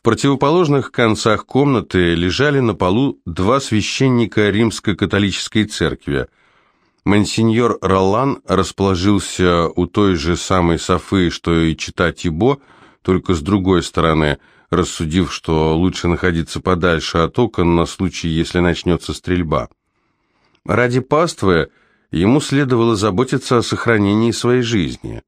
В противоположных концах комнаты лежали на полу два священника римско-католической церкви. Монсеньор Ролан расположился у той же самой Софы, что и чита Тибо, только с другой стороны, рассудив, что лучше находиться подальше от окон на случай, если начнется стрельба. Ради паствы ему следовало заботиться о сохранении своей жизни.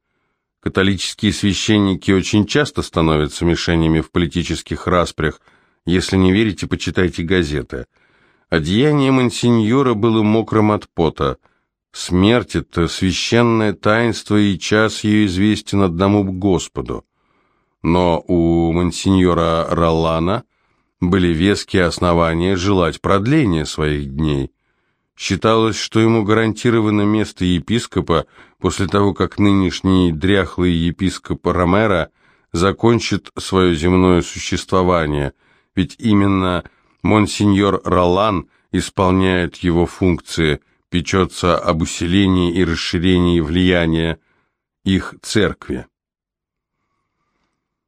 Католические священники очень часто становятся мишенями в политических распрях. Если не верите, почитайте газеты. Одеяние мансиньора было мокрым от пота. Смерть — это священное таинство, и час ее известен одному Господу. Но у мансиньора Роллана были веские основания желать продления своих дней. Считалось, что ему гарантировано место епископа после того, как нынешний дряхлый епископ Ромеро закончит свое земное существование, ведь именно монсеньор Ролан исполняет его функции, печется об усилении и расширении влияния их церкви.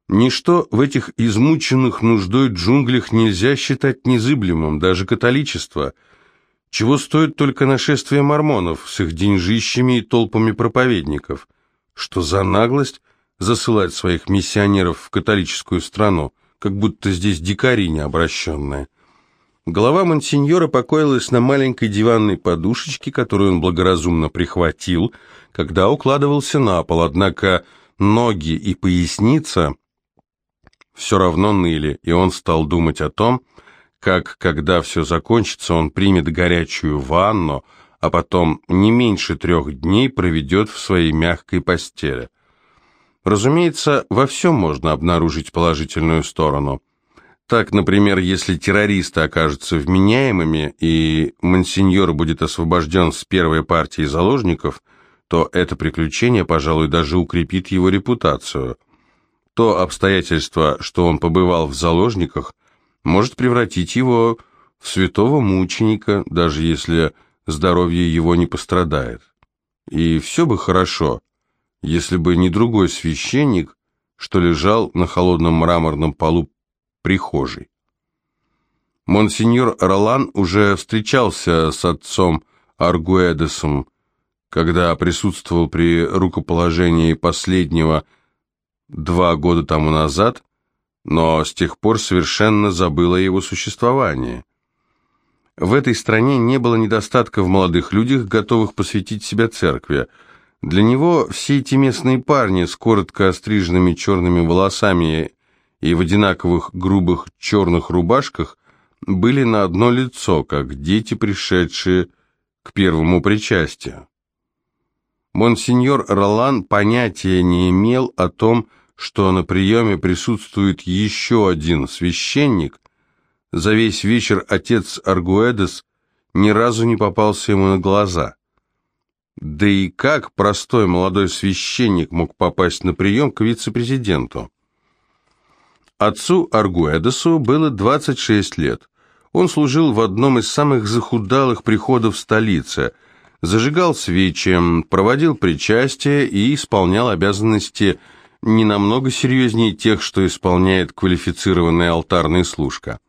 Ничто в этих измученных нуждой джунглях нельзя считать незыблемым, даже католичество – чего стоит только нашествие мормонов с их деньжищами и толпами проповедников? Что за наглость засылать своих миссионеров в католическую страну, как будто здесь дикари необращенные? Голова мансиньора покоилась на маленькой диванной подушечке, которую он благоразумно прихватил, когда укладывался на пол, однако ноги и поясница все равно ныли, и он стал думать о том, как, когда все закончится, он примет горячую ванну, а потом не меньше трех дней проведет в своей мягкой постели. Разумеется, во всем можно обнаружить положительную сторону. Так, например, если террористы окажутся вменяемыми и мансиньор будет освобожден с первой партии заложников, то это приключение, пожалуй, даже укрепит его репутацию. То обстоятельство, что он побывал в заложниках – может превратить его в святого мученика, даже если здоровье его не пострадает. И все бы хорошо, если бы не другой священник, что лежал на холодном мраморном полу прихожей. Монсеньор Ролан уже встречался с отцом Аргуэдесом, когда присутствовал при рукоположении последнего два года тому назад – но с тех пор совершенно забыла его существовании. В этой стране не было недостатка в молодых людях, готовых посвятить себя церкви. Для него все эти местные парни с коротко остриженными черными волосами и в одинаковых грубых черных рубашках были на одно лицо, как дети, пришедшие к первому причастию. Монсеньор Ролан понятия не имел о том, что на приеме присутствует еще один священник, за весь вечер отец Аргуэдес ни разу не попался ему на глаза. Да и как простой молодой священник мог попасть на прием к вице-президенту? Отцу Аргуэдесу было 26 лет. Он служил в одном из самых захудалых приходов столицы, зажигал свечи, проводил причастие и исполнял обязанности не намного серьезнее тех, что исполняет квалифицированная алтарная служка.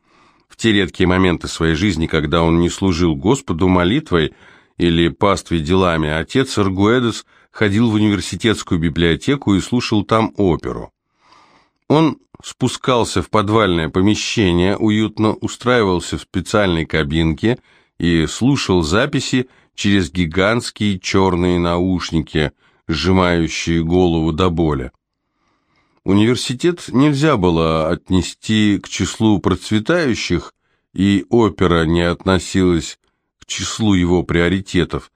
В те редкие моменты своей жизни, когда он не служил Господу молитвой или пастве делами, отец Аргуэдес ходил в университетскую библиотеку и слушал там оперу. Он спускался в подвальное помещение, уютно устраивался в специальной кабинке и слушал записи через гигантские черные наушники, сжимающие голову до боли. Университет нельзя было отнести к числу процветающих, и опера не относилась к числу его приоритетов,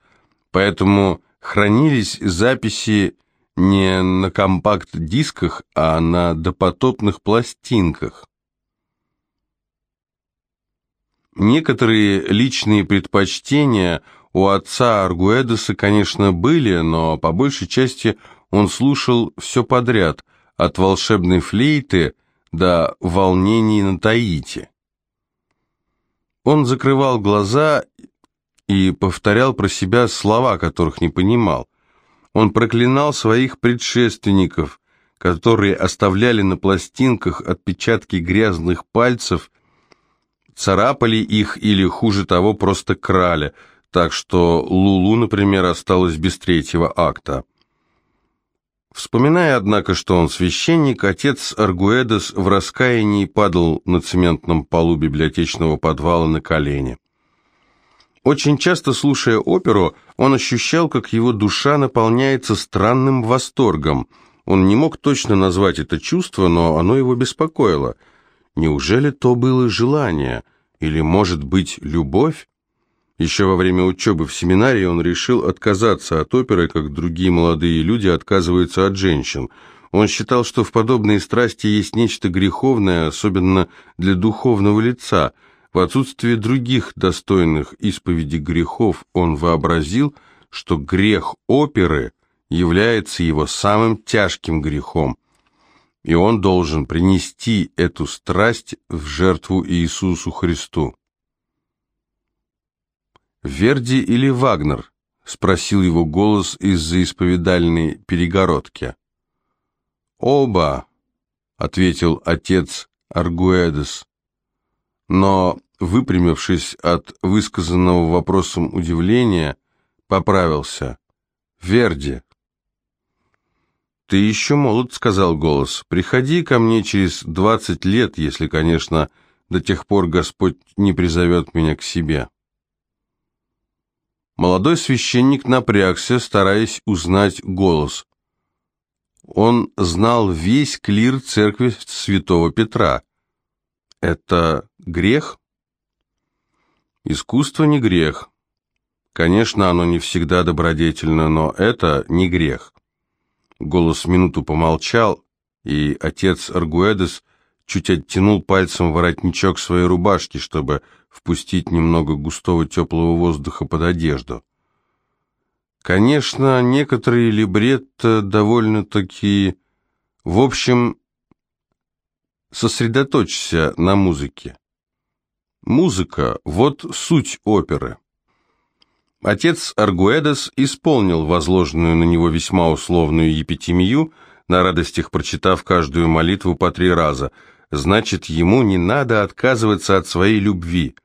поэтому хранились записи не на компакт-дисках, а на допотопных пластинках. Некоторые личные предпочтения у отца Аргуэдеса, конечно, были, но по большей части он слушал все подряд, от волшебной флейты до волнений на Таити. Он закрывал глаза и повторял про себя слова, которых не понимал. Он проклинал своих предшественников, которые оставляли на пластинках отпечатки грязных пальцев, царапали их или, хуже того, просто крали, так что Лулу, например, осталась без третьего акта. Вспоминая, однако, что он священник, отец Аргуэдес в раскаянии падал на цементном полу библиотечного подвала на колени. Очень часто, слушая оперу, он ощущал, как его душа наполняется странным восторгом. Он не мог точно назвать это чувство, но оно его беспокоило. Неужели то было желание? Или, может быть, любовь? Еще во время учебы в семинарии он решил отказаться от оперы, как другие молодые люди отказываются от женщин. Он считал, что в подобной страсти есть нечто греховное, особенно для духовного лица – в отсутствие других достойных исповеди грехов он вообразил, что грех оперы является его самым тяжким грехом, и он должен принести эту страсть в жертву Иисусу Христу. «Верди или Вагнер?» — спросил его голос из-за исповедальной перегородки. «Оба», — ответил отец Аргуэдес но, выпрямившись от высказанного вопросом удивления, поправился. «Верди». «Ты еще молод», — сказал голос. «Приходи ко мне через двадцать лет, если, конечно, до тех пор Господь не призовет меня к себе». Молодой священник напрягся, стараясь узнать голос. Он знал весь клир церкви святого Петра. Это грех? Искусство не грех. Конечно, оно не всегда добродетельно, но это не грех. Голос минуту помолчал, и отец Аргуэдес чуть оттянул пальцем воротничок своей рубашки, чтобы впустить немного густого теплого воздуха под одежду. Конечно, некоторые либретто довольно-таки... В общем, Сосредоточься на музыке. Музыка – вот суть оперы. Отец Аргуэдес исполнил возложенную на него весьма условную епитемию, на радостях прочитав каждую молитву по три раза. Значит, ему не надо отказываться от своей любви.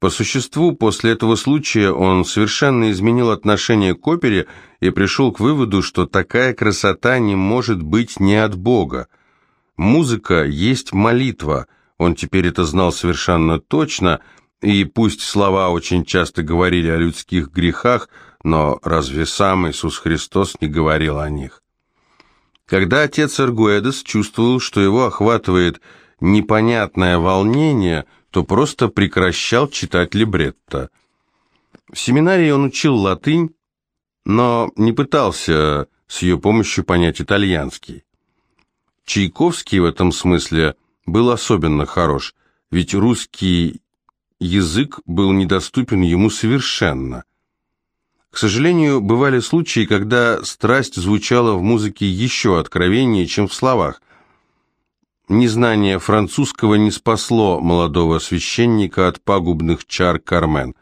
По существу, после этого случая он совершенно изменил отношение к опере и пришел к выводу, что такая красота не может быть не от Бога. Музыка есть молитва, он теперь это знал совершенно точно, и пусть слова очень часто говорили о людских грехах, но разве сам Иисус Христос не говорил о них? Когда отец Аргуэдес чувствовал, что его охватывает непонятное волнение, то просто прекращал читать либретто. В семинарии он учил латынь, но не пытался с ее помощью понять итальянский. Чайковский в этом смысле был особенно хорош, ведь русский язык был недоступен ему совершенно. К сожалению, бывали случаи, когда страсть звучала в музыке еще откровеннее, чем в словах. Незнание французского не спасло молодого священника от пагубных чар Кармен.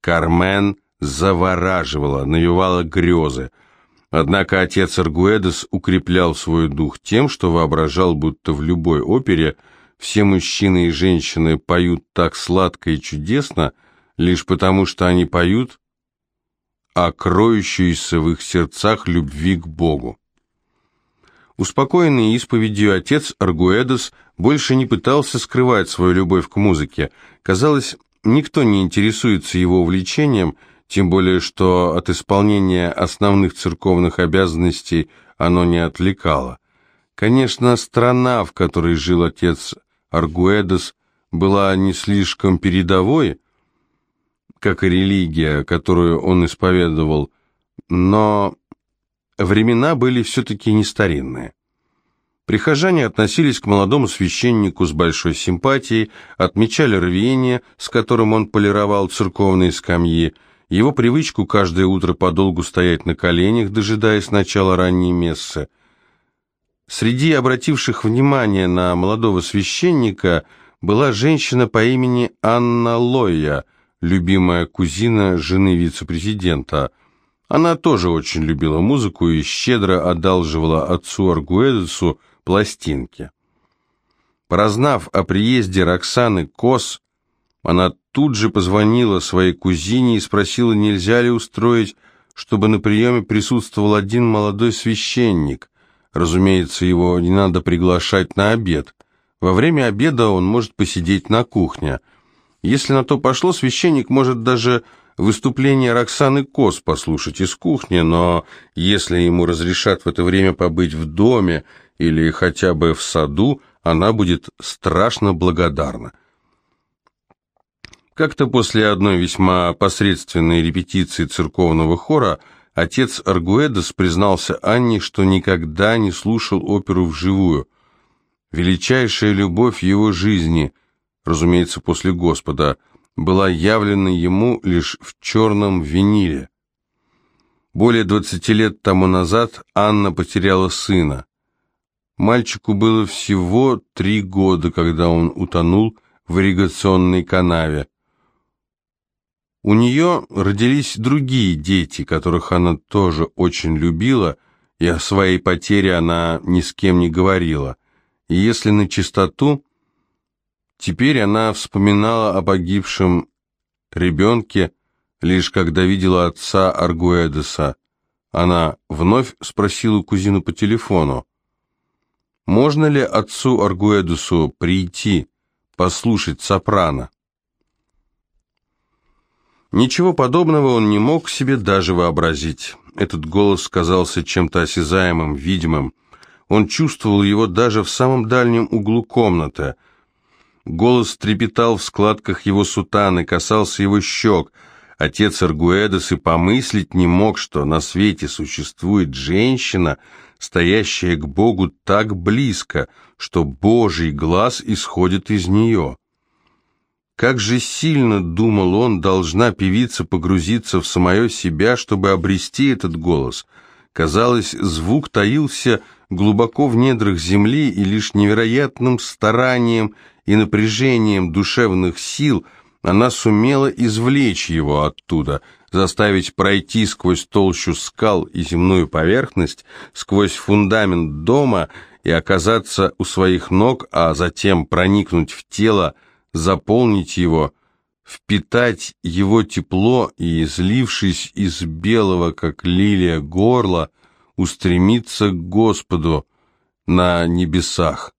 Кармен завораживала, навевала грезы – Однако отец Аргуэдес укреплял свой дух тем, что воображал, будто в любой опере все мужчины и женщины поют так сладко и чудесно, лишь потому что они поют о кроющейся в их сердцах любви к Богу. Успокоенный исповедью отец Аргуэдес больше не пытался скрывать свою любовь к музыке. Казалось, никто не интересуется его увлечением – тем более что от исполнения основных церковных обязанностей оно не отвлекало. Конечно, страна, в которой жил отец Аргуэдес, была не слишком передовой, как и религия, которую он исповедовал, но времена были все-таки не старинные. Прихожане относились к молодому священнику с большой симпатией, отмечали рвение, с которым он полировал церковные скамьи, его привычку каждое утро подолгу стоять на коленях, дожидаясь начала ранней мессы. Среди обративших внимание на молодого священника была женщина по имени Анна Лоя, любимая кузина жены вице-президента. Она тоже очень любила музыку и щедро одалживала отцу Аргуэдесу пластинки. Прознав о приезде Роксаны Кос, она тут же позвонила своей кузине и спросила, нельзя ли устроить, чтобы на приеме присутствовал один молодой священник. Разумеется, его не надо приглашать на обед. Во время обеда он может посидеть на кухне. Если на то пошло, священник может даже выступление Роксаны Кос послушать из кухни, но если ему разрешат в это время побыть в доме или хотя бы в саду, она будет страшно благодарна. Как-то после одной весьма посредственной репетиции церковного хора отец Аргуэдос признался Анне, что никогда не слушал оперу вживую. Величайшая любовь его жизни, разумеется, после Господа, была явлена ему лишь в черном виниле. Более двадцати лет тому назад Анна потеряла сына. Мальчику было всего три года, когда он утонул в ирригационной канаве. У нее родились другие дети, которых она тоже очень любила, и о своей потере она ни с кем не говорила. И если на чистоту, теперь она вспоминала о погибшем ребенке, лишь когда видела отца Аргуэдеса. Она вновь спросила кузину по телефону, можно ли отцу Аргуэдусу прийти, послушать сопрано? Ничего подобного он не мог себе даже вообразить. Этот голос казался чем-то осязаемым, видимым. Он чувствовал его даже в самом дальнем углу комнаты. Голос трепетал в складках его сутаны, касался его щек. Отец Аргуэдес и помыслить не мог, что на свете существует женщина, стоящая к Богу так близко, что Божий глаз исходит из нее. Как же сильно, думал он, должна певица погрузиться в самое себя, чтобы обрести этот голос. Казалось, звук таился глубоко в недрах земли, и лишь невероятным старанием и напряжением душевных сил она сумела извлечь его оттуда, заставить пройти сквозь толщу скал и земную поверхность, сквозь фундамент дома и оказаться у своих ног, а затем проникнуть в тело, заполнить его, впитать его тепло и, излившись из белого, как лилия, горла, устремиться к Господу на небесах.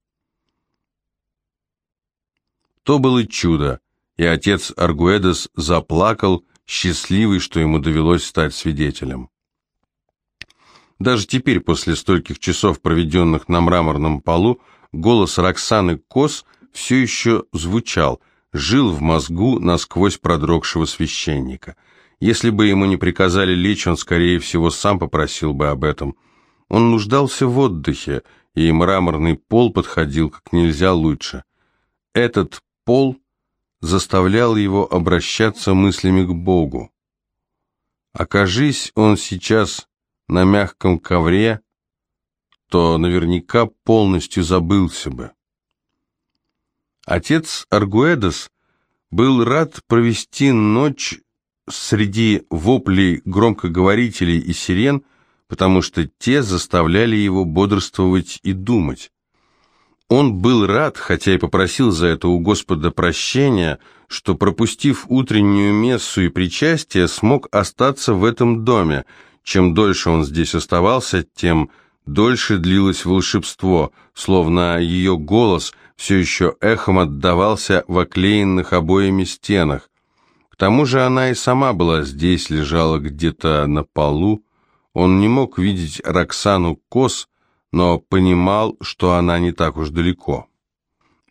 То было чудо, и отец Аргуэдес заплакал, счастливый, что ему довелось стать свидетелем. Даже теперь, после стольких часов, проведенных на мраморном полу, голос Роксаны Кос все еще звучал, жил в мозгу насквозь продрогшего священника. Если бы ему не приказали лечь, он, скорее всего, сам попросил бы об этом. Он нуждался в отдыхе, и мраморный пол подходил как нельзя лучше. Этот пол заставлял его обращаться мыслями к Богу. Окажись он сейчас на мягком ковре, то наверняка полностью забылся бы. Отец Аргуэдос был рад провести ночь среди воплей громкоговорителей и сирен, потому что те заставляли его бодрствовать и думать. Он был рад, хотя и попросил за это у Господа прощения, что, пропустив утреннюю мессу и причастие, смог остаться в этом доме. Чем дольше он здесь оставался, тем дольше длилось волшебство, словно ее голос – все еще эхом отдавался в оклеенных обоями стенах. К тому же она и сама была здесь, лежала где-то на полу. Он не мог видеть Роксану Кос, но понимал, что она не так уж далеко.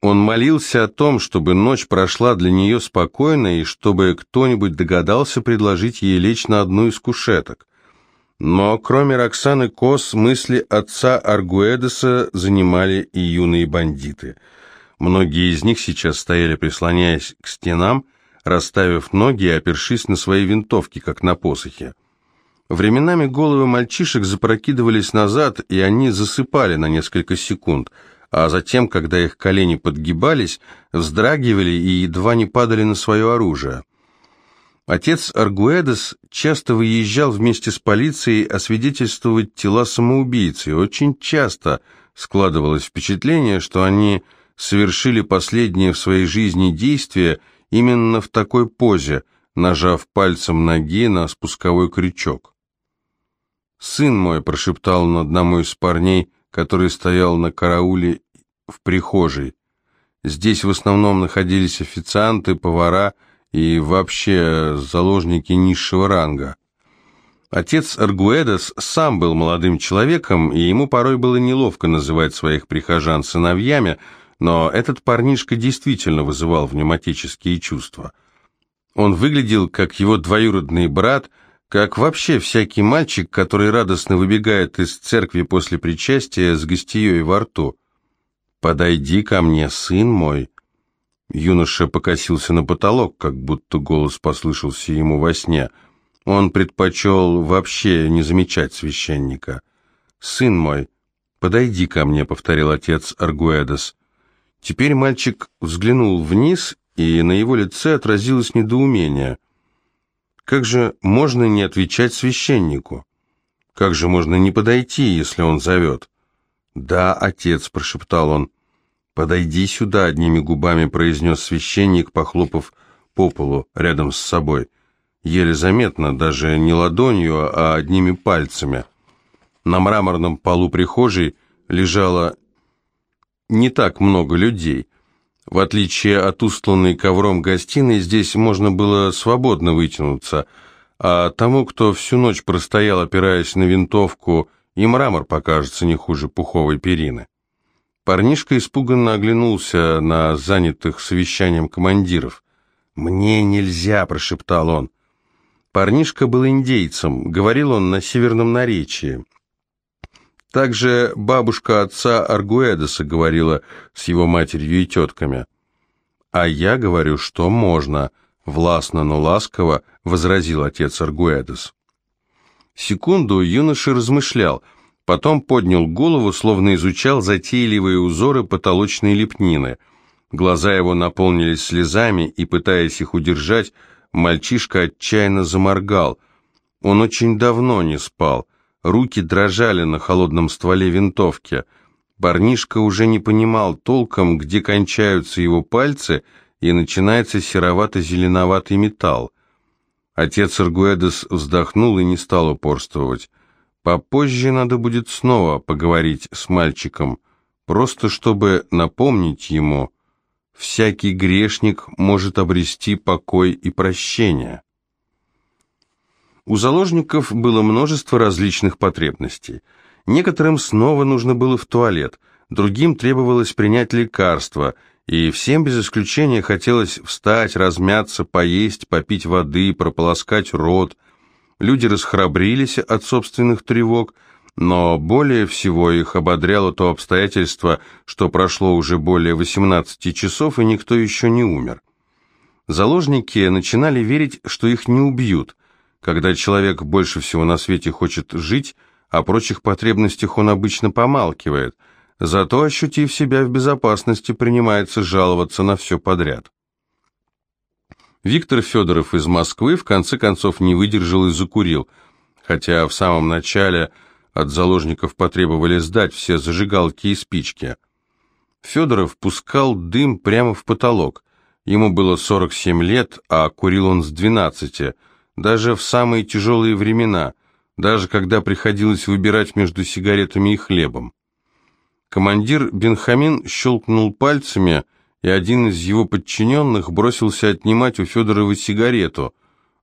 Он молился о том, чтобы ночь прошла для нее спокойно и чтобы кто-нибудь догадался предложить ей лечь на одну из кушеток. Но кроме Роксаны Кос, мысли отца Аргуэдеса занимали и юные бандиты. Многие из них сейчас стояли, прислоняясь к стенам, расставив ноги и опершись на свои винтовки, как на посохе. Временами головы мальчишек запрокидывались назад, и они засыпали на несколько секунд, а затем, когда их колени подгибались, вздрагивали и едва не падали на свое оружие. Отец Аргуэдес часто выезжал вместе с полицией освидетельствовать тела самоубийц, и очень часто складывалось впечатление, что они совершили последнее в своей жизни действие именно в такой позе, нажав пальцем ноги на спусковой крючок. «Сын мой», — прошептал он одному из парней, который стоял на карауле в прихожей. Здесь в основном находились официанты, повара и вообще заложники низшего ранга. Отец Аргуэдес сам был молодым человеком, и ему порой было неловко называть своих прихожан сыновьями, но этот парнишка действительно вызывал внематические чувства. Он выглядел как его двоюродный брат, как вообще всякий мальчик, который радостно выбегает из церкви после причастия с гостией во рту. «Подойди ко мне, сын мой!» Юноша покосился на потолок, как будто голос послышался ему во сне. Он предпочел вообще не замечать священника. «Сын мой, подойди ко мне», — повторил отец Аргуэдес. Теперь мальчик взглянул вниз, и на его лице отразилось недоумение. Как же можно не отвечать священнику? Как же можно не подойти, если он зовет? «Да, отец», — прошептал он. «Подойди сюда», — одними губами произнес священник, похлопав по полу рядом с собой. Еле заметно, даже не ладонью, а одними пальцами. На мраморном полу прихожей лежало не так много людей. В отличие от устланной ковром гостиной, здесь можно было свободно вытянуться, а тому, кто всю ночь простоял, опираясь на винтовку, и мрамор покажется не хуже пуховой перины. Парнишка испуганно оглянулся на занятых совещанием командиров. «Мне нельзя», — прошептал он. Парнишка был индейцем, говорил он на северном наречии. Также бабушка отца Аргуэдеса говорила с его матерью и тетками. «А я говорю, что можно», — властно, но ласково возразил отец Аргуэдес. Секунду юноша размышлял, потом поднял голову, словно изучал затейливые узоры потолочной лепнины. Глаза его наполнились слезами, и, пытаясь их удержать, мальчишка отчаянно заморгал. Он очень давно не спал — Руки дрожали на холодном стволе винтовки. Парнишка уже не понимал толком, где кончаются его пальцы и начинается серовато-зеленоватый металл. Отец Аргуэдес вздохнул и не стал упорствовать. Попозже надо будет снова поговорить с мальчиком, просто чтобы напомнить ему, всякий грешник может обрести покой и прощение. У заложников было множество различных потребностей. Некоторым снова нужно было в туалет, другим требовалось принять лекарство, и всем без исключения хотелось встать, размяться, поесть, попить воды, прополоскать рот. Люди расхрабрились от собственных тревог, но более всего их ободряло то обстоятельство, что прошло уже более 18 часов, и никто еще не умер. Заложники начинали верить, что их не убьют – когда человек больше всего на свете хочет жить, о прочих потребностях он обычно помалкивает, зато, ощутив себя в безопасности, принимается жаловаться на все подряд. Виктор Федоров из Москвы в конце концов не выдержал и закурил, хотя в самом начале от заложников потребовали сдать все зажигалки и спички. Федоров пускал дым прямо в потолок. Ему было 47 лет, а курил он с 12 даже в самые тяжелые времена, даже когда приходилось выбирать между сигаретами и хлебом. Командир Бенхамин щелкнул пальцами, и один из его подчиненных бросился отнимать у Федорова сигарету,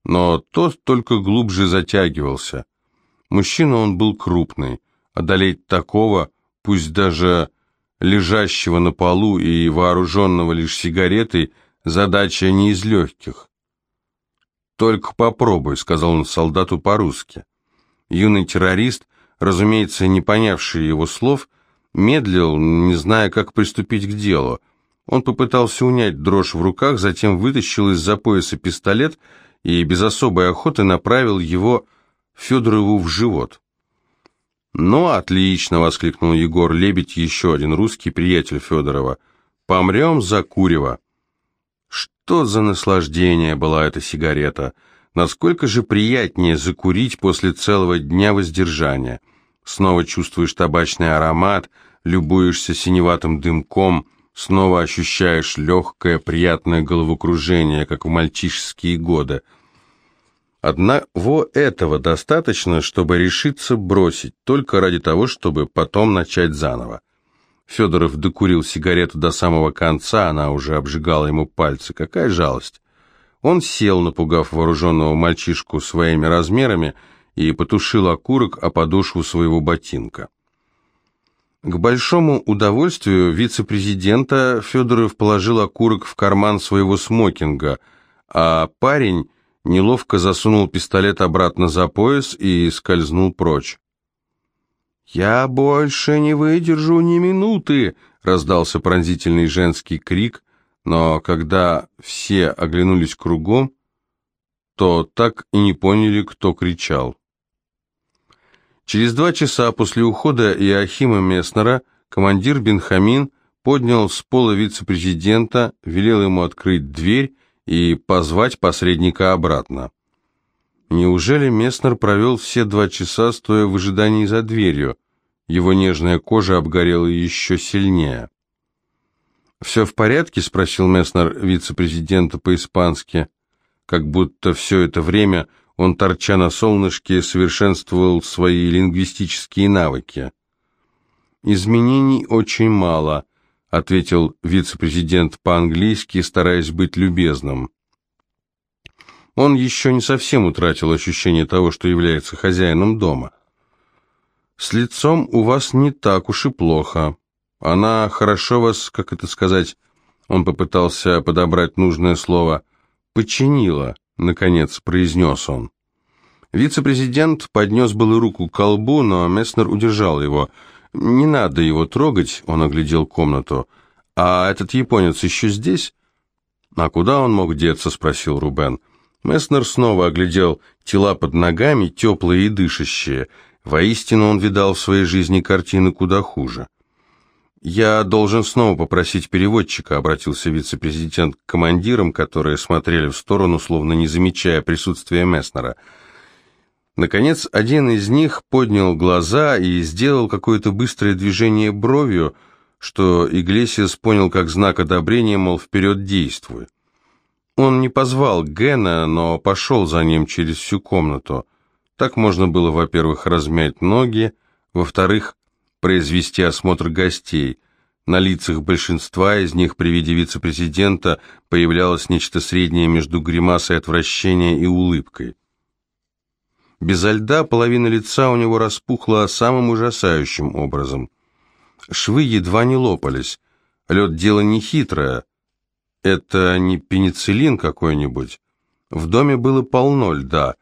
но тот только глубже затягивался. Мужчина он был крупный, одолеть такого, пусть даже лежащего на полу и вооруженного лишь сигаретой, задача не из легких. «Только попробуй», — сказал он солдату по-русски. Юный террорист, разумеется, не понявший его слов, медлил, не зная, как приступить к делу. Он попытался унять дрожь в руках, затем вытащил из-за пояса пистолет и без особой охоты направил его Федорову в живот. «Ну, отлично!» — воскликнул Егор Лебедь, еще один русский приятель Федорова. «Помрем за Курева!» Что за наслаждение была эта сигарета! Насколько же приятнее закурить после целого дня воздержания. Снова чувствуешь табачный аромат, любуешься синеватым дымком, снова ощущаешь легкое, приятное головокружение, как в мальчишеские годы. Одного этого достаточно, чтобы решиться бросить, только ради того, чтобы потом начать заново. Федоров докурил сигарету до самого конца, она уже обжигала ему пальцы. Какая жалость! Он сел, напугав вооруженного мальчишку своими размерами, и потушил окурок о подошву своего ботинка. К большому удовольствию вице-президента Федоров положил окурок в карман своего смокинга, а парень неловко засунул пистолет обратно за пояс и скользнул прочь. «Я больше не выдержу ни минуты!» — раздался пронзительный женский крик, но когда все оглянулись кругом, то так и не поняли, кто кричал. Через два часа после ухода Иохима Месснера командир Бенхамин поднял с пола вице-президента, велел ему открыть дверь и позвать посредника обратно. Неужели Месснер провел все два часа, стоя в ожидании за дверью? Его нежная кожа обгорела еще сильнее. «Все в порядке?» — спросил Месснер вице-президента по-испански. Как будто все это время он, торча на солнышке, совершенствовал свои лингвистические навыки. «Изменений очень мало», — ответил вице-президент по-английски, стараясь быть любезным. Он еще не совсем утратил ощущение того, что является хозяином дома. «С лицом у вас не так уж и плохо. Она хорошо вас, как это сказать...» Он попытался подобрать нужное слово. «Починила», — наконец произнес он. Вице-президент поднес было руку к колбу, но Месснер удержал его. «Не надо его трогать», — он оглядел комнату. «А этот японец еще здесь?» «А куда он мог деться?» — спросил Рубен. Месснер снова оглядел тела под ногами, теплые и дышащие. Воистину он видал в своей жизни картины куда хуже. «Я должен снова попросить переводчика», — обратился вице-президент к командирам, которые смотрели в сторону, словно не замечая присутствия Месснера. Наконец, один из них поднял глаза и сделал какое-то быстрое движение бровью, что Иглесиас понял как знак одобрения, мол, вперед действуй. Он не позвал Гена, но пошел за ним через всю комнату. Так можно было, во-первых, размять ноги, во-вторых, произвести осмотр гостей. На лицах большинства из них при виде вице-президента появлялось нечто среднее между гримасой отвращения и улыбкой. Безо льда половина лица у него распухла самым ужасающим образом. Швы едва не лопались. Лед дело нехитрое. Это не пенициллин какой-нибудь. В доме было полно льда.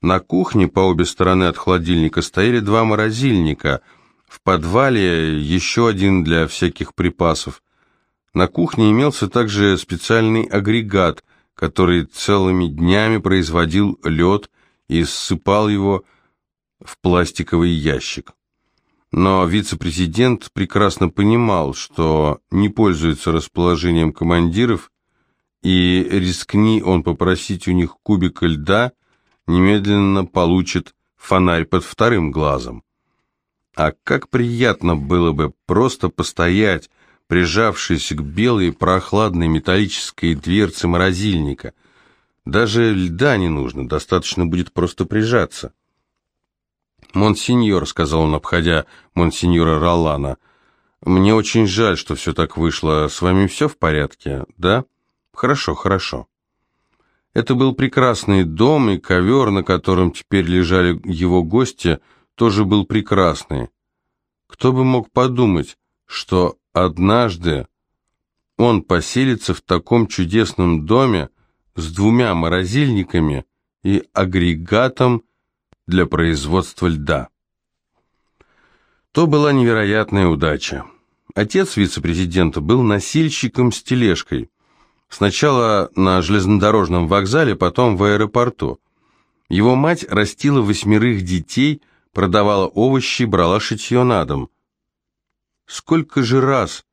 На кухне по обе стороны от холодильника стояли два морозильника — в подвале еще один для всяких припасов. На кухне имелся также специальный агрегат, который целыми днями производил лед и ссыпал его в пластиковый ящик. Но вице-президент прекрасно понимал, что не пользуется расположением командиров, и рискни он попросить у них кубика льда, немедленно получит фонарь под вторым глазом. А как приятно было бы просто постоять, прижавшись к белой прохладной металлической дверце морозильника. Даже льда не нужно, достаточно будет просто прижаться. «Монсеньор», — сказал он, обходя монсеньора Ролана, — «мне очень жаль, что все так вышло. С вами все в порядке, да? Хорошо, хорошо». Это был прекрасный дом, и ковер, на котором теперь лежали его гости — тоже был прекрасный. Кто бы мог подумать, что однажды он поселится в таком чудесном доме с двумя морозильниками и агрегатом для производства льда. То была невероятная удача. Отец вице-президента был носильщиком с тележкой. Сначала на железнодорожном вокзале, потом в аэропорту. Его мать растила восьмерых детей – продавала овощи, брала шитье на дом. Сколько же раз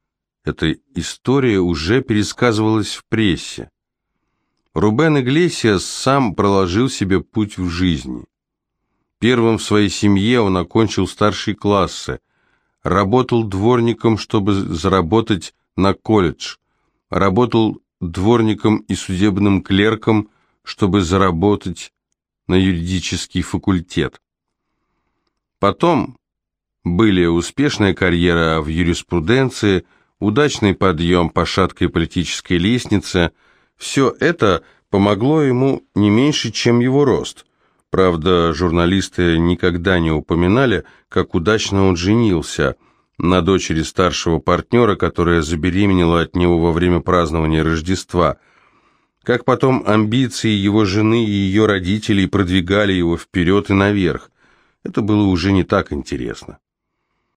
эта история уже пересказывалась в прессе? Рубен Иглесиас сам проложил себе путь в жизни. Первым в своей семье он окончил старшие классы, работал дворником, чтобы заработать на колледж, работал дворником и судебным клерком, чтобы заработать на юридический факультет. Потом были успешная карьера в юриспруденции, удачный подъем по шаткой политической лестнице. Все это помогло ему не меньше, чем его рост. Правда, журналисты никогда не упоминали, как удачно он женился на дочери старшего партнера, которая забеременела от него во время празднования Рождества – как потом амбиции его жены и ее родителей продвигали его вперед и наверх. Это было уже не так интересно.